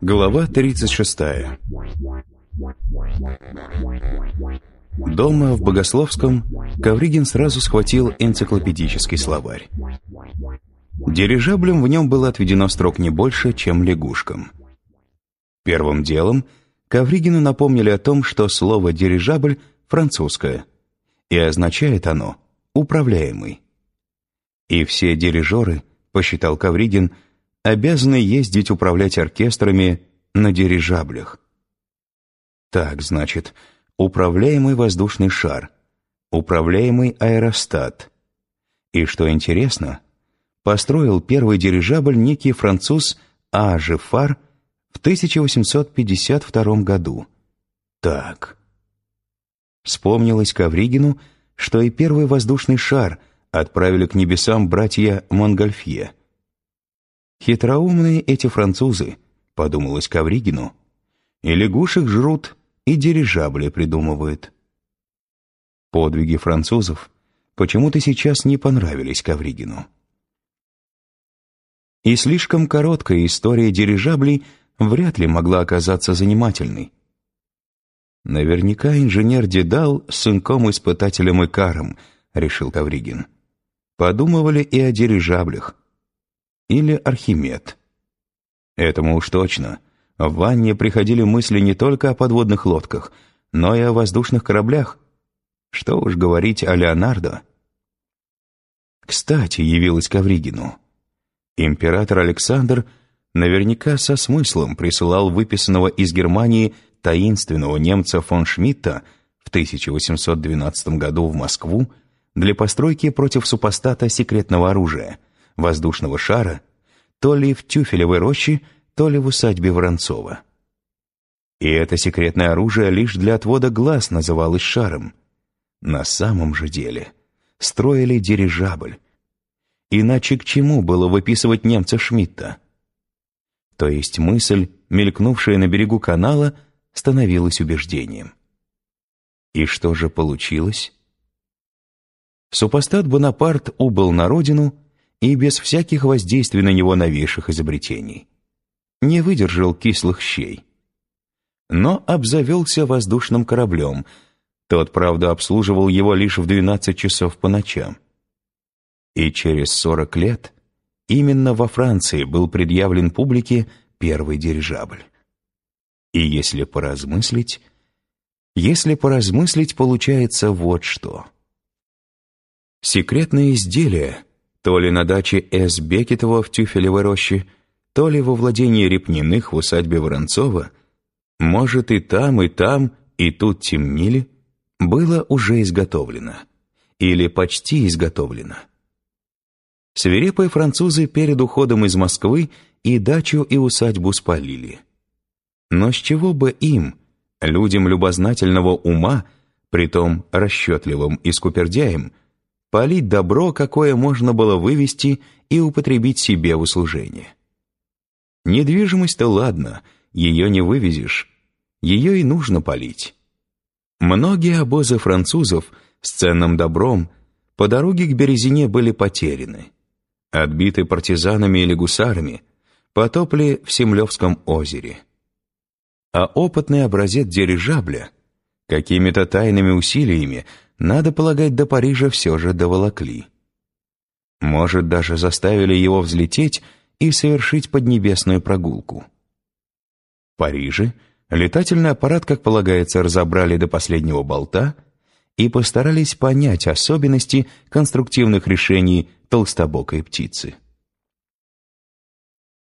Глава 36 Дома в Богословском Ковригин сразу схватил энциклопедический словарь. Дирижаблем в нем было отведено строк не больше, чем лягушкам. Первым делом Ковригину напомнили о том, что слово «дирижабль» французское, и означает оно «управляемый». И все дирижеры, посчитал Ковригин, обязаны ездить управлять оркестрами на дирижаблях. Так, значит, управляемый воздушный шар, управляемый аэростат. И что интересно, построил первый дирижабль некий француз А. Жефар в 1852 году. Так. Вспомнилось Ковригину, что и первый воздушный шар отправили к небесам братья Монгольфье. «Хитроумные эти французы», — подумалось Ковригину, «и лягушек жрут, и дирижабли придумывают». Подвиги французов почему-то сейчас не понравились Ковригину. И слишком короткая история дирижаблей вряд ли могла оказаться занимательной. Наверняка инженер Дедал сынком-испытателем Икаром, решил Ковригин. Подумывали и о дирижаблях. Или Архимед. Этому уж точно. В Ванне приходили мысли не только о подводных лодках, но и о воздушных кораблях. Что уж говорить о Леонардо. Кстати, явилась Ковригину. Император Александр наверняка со смыслом присылал выписанного из Германии таинственного немца фон Шмидта в 1812 году в Москву для постройки против супостата секретного оружия, воздушного шара, то ли в Тюфелевой роще, то ли в усадьбе Воронцова. И это секретное оружие лишь для отвода глаз называлось шаром. На самом же деле строили дирижабль. Иначе к чему было выписывать немца Шмидта? То есть мысль, мелькнувшая на берегу канала, становилось убеждением. И что же получилось? Супостат Бонапарт убыл на родину и без всяких воздействий на него новейших изобретений. Не выдержал кислых щей. Но обзавелся воздушным кораблем. Тот, правда, обслуживал его лишь в 12 часов по ночам. И через 40 лет именно во Франции был предъявлен публике первый дирижабль. И если поразмыслить, если поразмыслить, получается вот что. Секретное изделие, то ли на даче С. Бекетова в Тюфелевой роще, то ли во владении Репниных в усадьбе Воронцова, может и там, и там, и тут темнили, было уже изготовлено. Или почти изготовлено. Свирепые французы перед уходом из Москвы и дачу, и усадьбу спалили. Но с чего бы им, людям любознательного ума, притом расчетливым и скупердяем, палить добро, какое можно было вывести и употребить себе в услужение? Недвижимость-то ладно, ее не вывезешь, ее и нужно палить. Многие обозы французов с ценным добром по дороге к Березине были потеряны, отбиты партизанами или гусарами, потопли в Семлевском озере а опытный образец дирижабля какими-то тайными усилиями, надо полагать, до Парижа все же доволокли. Может, даже заставили его взлететь и совершить поднебесную прогулку. В Париже летательный аппарат, как полагается, разобрали до последнего болта и постарались понять особенности конструктивных решений толстобокой птицы.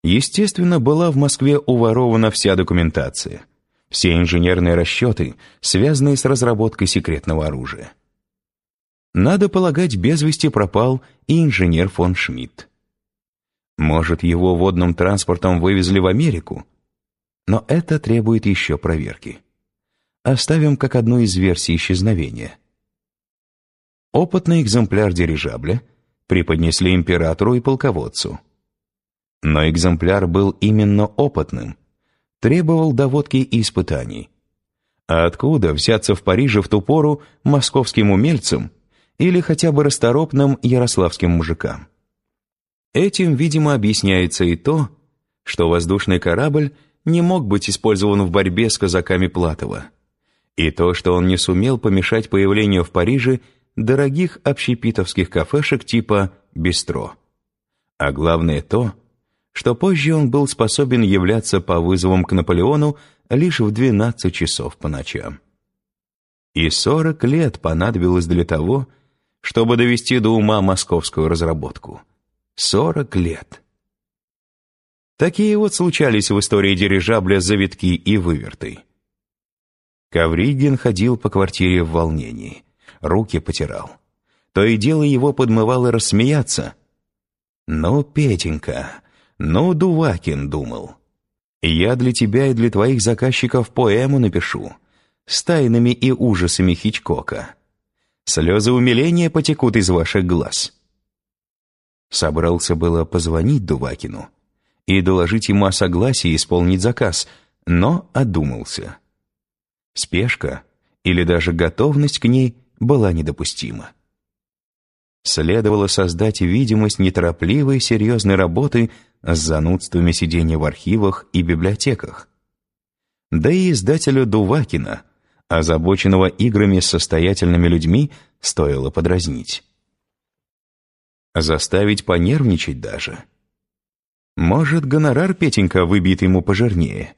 Естественно, была в Москве уворована вся документация, все инженерные расчеты, связанные с разработкой секретного оружия. Надо полагать, без вести пропал и инженер фон Шмидт. Может, его водным транспортом вывезли в Америку? Но это требует еще проверки. Оставим как одну из версий исчезновения. Опытный экземпляр дирижабля преподнесли императору и полководцу – но экземпляр был именно опытным, требовал доводки и испытаний. А откуда взяться в Париже в ту пору московским умельцам или хотя бы расторопным ярославским мужикам? Этим, видимо, объясняется и то, что воздушный корабль не мог быть использован в борьбе с казаками Платова, и то, что он не сумел помешать появлению в Париже дорогих общепитовских кафешек типа «Бистро». А главное то, что позже он был способен являться по вызовам к Наполеону лишь в 12 часов по ночам. И 40 лет понадобилось для того, чтобы довести до ума московскую разработку. 40 лет. Такие вот случались в истории дирижабля завитки и выверты. Ковригин ходил по квартире в волнении, руки потирал. То и дело его подмывало рассмеяться. «Ну, Петенька, ну, Дувакин», — думал. «Я для тебя и для твоих заказчиков поэму напишу с тайнами и ужасами Хичкока. Слезы умиления потекут из ваших глаз». Собрался было позвонить Дувакину, и доложить ему о согласии исполнить заказ, но одумался. Спешка или даже готовность к ней была недопустима. Следовало создать видимость неторопливой серьезной работы с занудствами сидения в архивах и библиотеках. Да и издателю Дувакина, озабоченного играми с состоятельными людьми, стоило подразнить. Заставить понервничать даже — может, гонорар Петенька выбит ему пожирнее.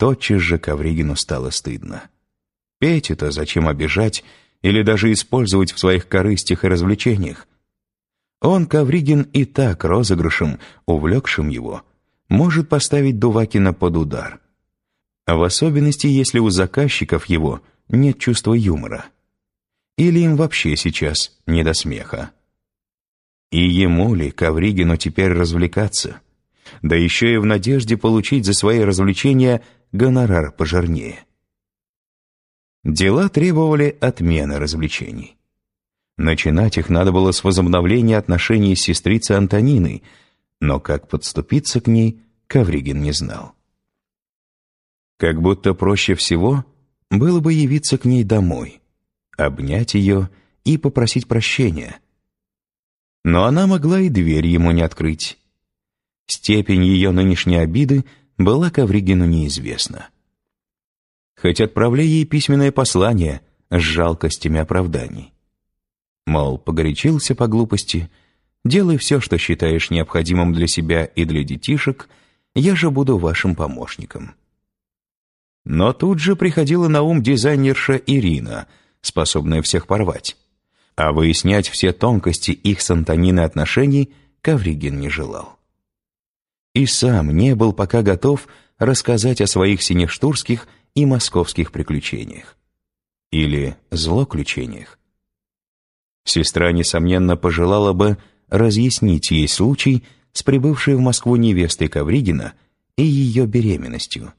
Тотчас же Ковригину стало стыдно. Петю-то зачем обижать или даже использовать в своих корыстях и развлечениях? Он, Ковригин, и так розыгрышем, увлекшим его, может поставить Дувакина под удар. А в особенности, если у заказчиков его нет чувства юмора. Или им вообще сейчас не до смеха. И ему ли, Ковригину, теперь развлекаться? Да еще и в надежде получить за свои развлечения гонорар пожирнее. Дела требовали отмены развлечений. Начинать их надо было с возобновления отношений с сестрицей Антониной, но как подступиться к ней, Ковригин не знал. Как будто проще всего было бы явиться к ней домой, обнять ее и попросить прощения — но она могла и дверь ему не открыть. Степень ее нынешней обиды была Ковригину неизвестна. Хоть отправляй ей письменное послание с жалкостями оправданий. Мол, погорячился по глупости, делай все, что считаешь необходимым для себя и для детишек, я же буду вашим помощником. Но тут же приходила на ум дизайнерша Ирина, способная всех порвать а выяснять все тонкости их с Антониной отношений Ковригин не желал. И сам не был пока готов рассказать о своих синештурских и московских приключениях. Или злоключениях. Сестра, несомненно, пожелала бы разъяснить ей случай с прибывшей в Москву невестой Ковригина и ее беременностью.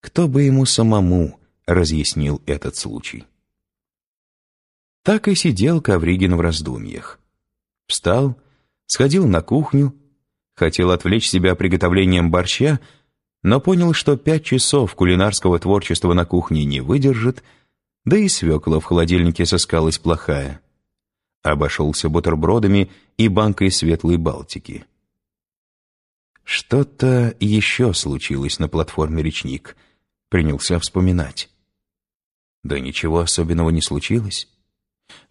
Кто бы ему самому разъяснил этот случай? Так и сидел Ковригин в раздумьях. Встал, сходил на кухню, хотел отвлечь себя приготовлением борща, но понял, что пять часов кулинарского творчества на кухне не выдержит, да и свекла в холодильнике соскалась плохая. Обошелся бутербродами и банкой светлой Балтики. Что-то еще случилось на платформе «Речник», принялся вспоминать. Да ничего особенного не случилось.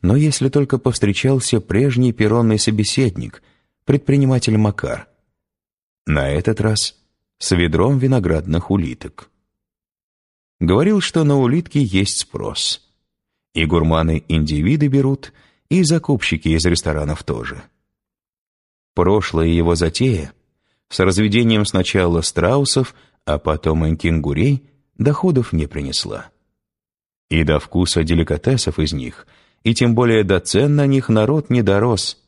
Но если только повстречался прежний перронный собеседник, предприниматель Макар. На этот раз с ведром виноградных улиток. Говорил, что на улитки есть спрос. И гурманы-индивиды берут, и закупщики из ресторанов тоже. Прошлая его затея с разведением сначала страусов, а потом и кенгурей доходов не принесла. И до вкуса деликатесов из них – и тем более до цен на них народ не дорос.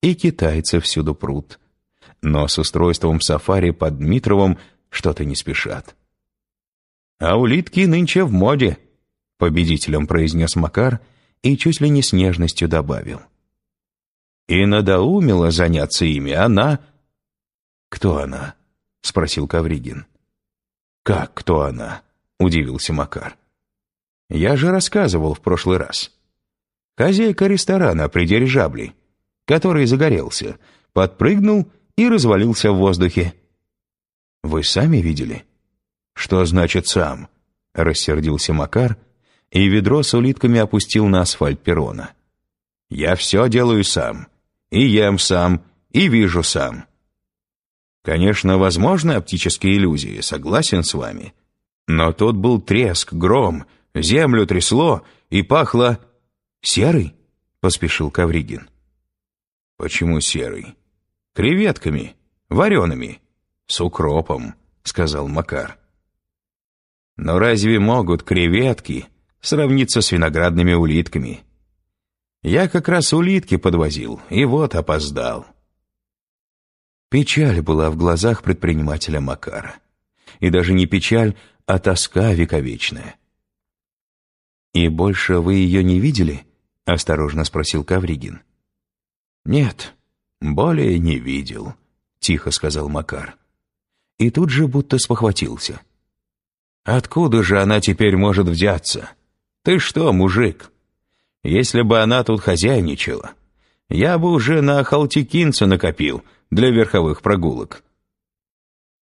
И китайцы всюду прут. Но с устройством сафари под Дмитровым что-то не спешат. «А улитки нынче в моде», — победителем произнес Макар и чуть ли не с нежностью добавил. «И надоумила заняться ими она...» «Кто она?» — спросил Кавригин. «Как кто она?» — удивился Макар. «Я же рассказывал в прошлый раз. Хозяйка ресторана при дирижабле, который загорелся, подпрыгнул и развалился в воздухе. Вы сами видели?» «Что значит «сам»?» — рассердился Макар, и ведро с улитками опустил на асфальт перрона. «Я все делаю сам. И ем сам, и вижу сам. Конечно, возможны оптические иллюзии, согласен с вами. Но тут был треск, гром, землю трясло и пахло... «Серый?» — поспешил Кавригин. «Почему серый?» «Креветками, вареными, с укропом», — сказал Макар. «Но разве могут креветки сравниться с виноградными улитками?» «Я как раз улитки подвозил, и вот опоздал». Печаль была в глазах предпринимателя Макара. И даже не печаль, а тоска вековечная. «И больше вы ее не видели?» — осторожно спросил Кавригин. «Нет, более не видел», — тихо сказал Макар. И тут же будто спохватился. «Откуда же она теперь может взяться? Ты что, мужик? Если бы она тут хозяйничала, я бы уже на Халтикинца накопил для верховых прогулок».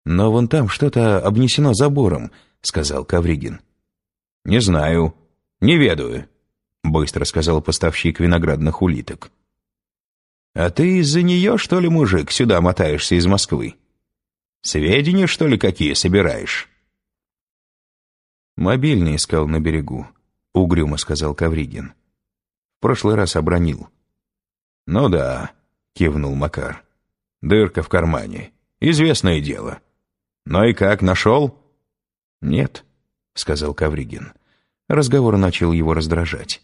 «Но вон там что-то обнесено забором», — сказал Кавригин. «Не знаю, не ведаю», — быстро сказал поставщик виноградных улиток. «А ты из-за нее, что ли, мужик, сюда мотаешься из Москвы? Сведения, что ли, какие собираешь?» «Мобильный искал на берегу», — угрюмо сказал Кавригин. «В прошлый раз обронил». «Ну да», — кивнул Макар. «Дырка в кармане. Известное дело. Но и как, нашел?» «Нет», — сказал Кавригин. Разговор начал его раздражать.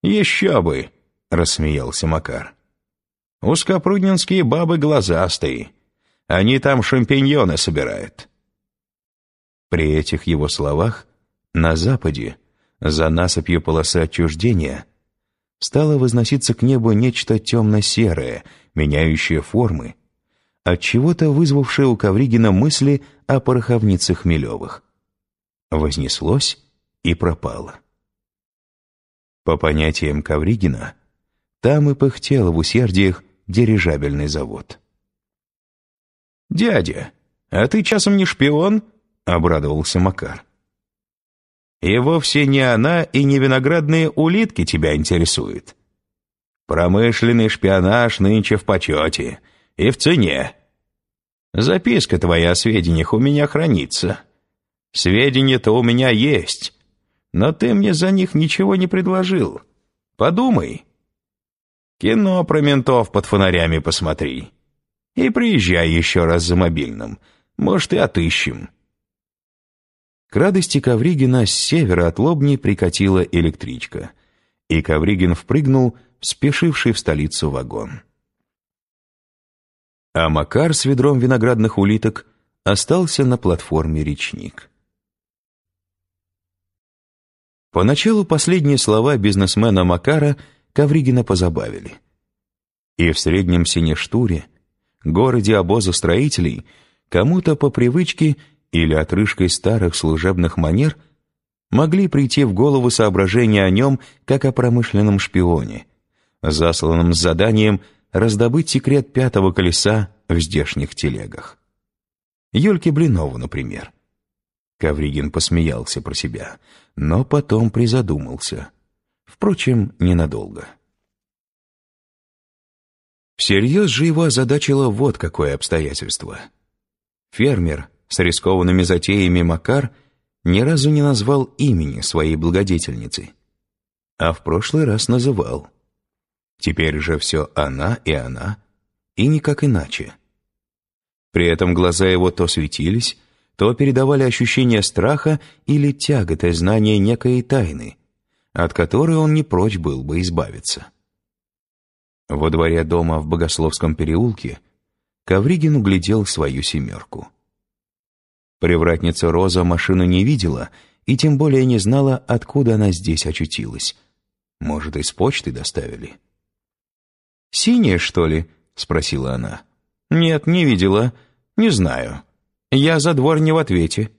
«Еще бы!» — рассмеялся Макар. «Узкопруднинские бабы глазастые. Они там шампиньоны собирают». При этих его словах на западе, за насыпью полосы отчуждения, стало возноситься к небу нечто темно-серое, меняющее формы, от чего то вызвавшее у Ковригина мысли о пороховнице Хмелевых. Вознеслось и пропало. По понятиям Ковригина, там и пыхтел в усердиях дирижабельный завод. «Дядя, а ты часом не шпион?» — обрадовался Макар. «И вовсе не она и не виноградные улитки тебя интересуют. Промышленный шпионаж нынче в почете и в цене. Записка твоя о сведениях у меня хранится. Сведения-то у меня есть, но ты мне за них ничего не предложил. Подумай. Кино про ментов под фонарями посмотри. И приезжай еще раз за мобильным. Может, и отыщем». К радости Ковригина с севера от Лобни прикатила электричка, и Ковригин впрыгнул в спешивший в столицу вагон. А Макар с ведром виноградных улиток остался на платформе «Речник». Поначалу последние слова бизнесмена Макара Ковригина позабавили. И в среднем Синештуре, городе обоза строителей, кому-то по привычке или отрыжкой старых служебных манер могли прийти в голову соображения о нем как о промышленном шпионе, засланном с заданием раздобыть секрет пятого колеса в здешних телегах. Юльке Блинову, например. Ковригин посмеялся про себя, но потом призадумался. Впрочем, ненадолго. Всерьез же его озадачило вот какое обстоятельство. Фермер, с рискованными затеями Макар ни разу не назвал имени своей благодетельницы. А в прошлый раз называл. Теперь же все она и она, и никак иначе. При этом глаза его то светились, то передавали ощущение страха или тяготы знания некой тайны, от которой он не прочь был бы избавиться. Во дворе дома в Богословском переулке Ковригин углядел свою семерку. Привратница Роза машину не видела и тем более не знала, откуда она здесь очутилась. Может, из почты доставили? «Синяя, что ли?» — спросила она. «Нет, не видела. Не знаю. Я за двор не в ответе».